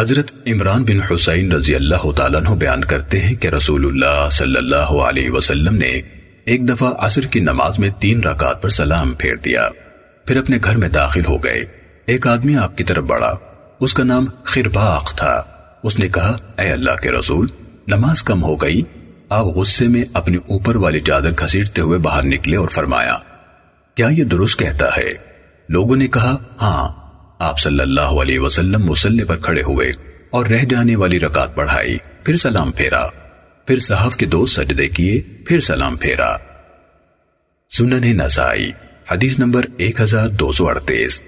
حضرت عمران بن حسین رضی اللہ تعالیٰ عنہ بیان کرتے ہیں کہ رسول اللہ صلی اللہ علیہ وسلم نے ایک دفعہ عصر کی نماز میں تین رکعت پر سلام پھیر دیا۔ پھر اپنے گھر میں داخل ہو گئے۔ ایک آدمی آپ کی طرف بڑھا۔ اس کا نام خرباق تھا۔ اس نے کہا، اے اللہ کے رسول، نماز کم ہو گئی۔ آپ غصے میں اپنی اوپر والی چادر گھسیٹتے ہوئے باہر نکلے اور فرمایا، کیا یہ درست کہتا ہے؟ لوگوں نے کہا ہاں۔ آپ صلی اللہ علیہ وسلم مسلح پر کھڑے ہوئے اور رہ جانے والی رکعت پڑھائی پھر سلام پھیرا۔ پھر صحف کے دو سجدے کیے، پھر سلام پھیرا۔ سنن نسائی، حدیث نمبر 1238